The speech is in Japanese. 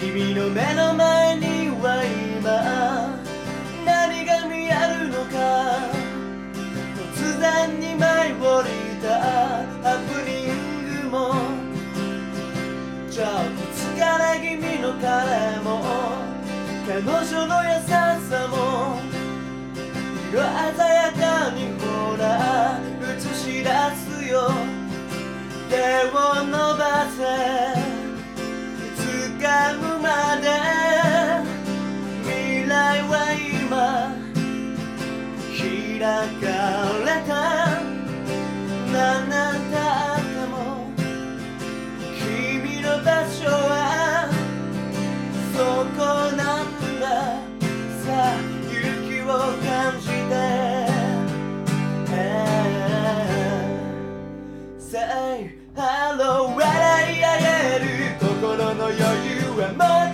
君の目の前には今何が見えるのか。突然に舞い降りたハプニングも。ちょっと疲れ気味の彼も。彼女の優しさも。色鮮やかにかれただも君の場所はそこなんだ。さあ勇気を感じて。Say hello 笑い合える心の余裕はもっ